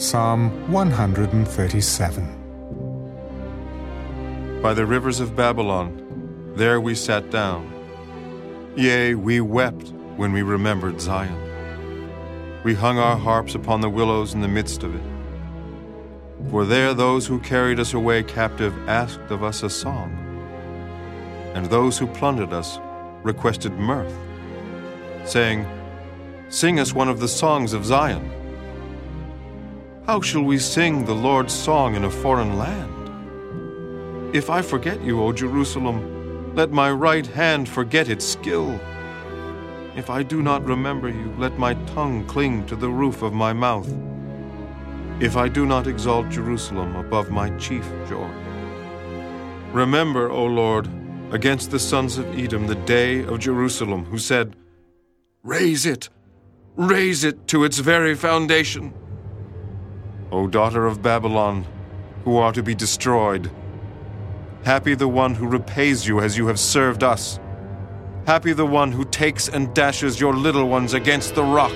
Psalm 137 By the rivers of Babylon, there we sat down. Yea, we wept when we remembered Zion. We hung our harps upon the willows in the midst of it. For there those who carried us away captive asked of us a song, and those who plundered us requested mirth, saying, Sing us one of the songs of Zion. How shall we sing the Lord's song in a foreign land? If I forget you, O Jerusalem, let my right hand forget its skill. If I do not remember you, let my tongue cling to the roof of my mouth. If I do not exalt Jerusalem above my chief joy. Remember, O Lord, against the sons of Edom the day of Jerusalem, who said, Raze it, raze it to its very foundation. O daughter of Babylon, who are to be destroyed, happy the one who repays you as you have served us. Happy the one who takes and dashes your little ones against the rock.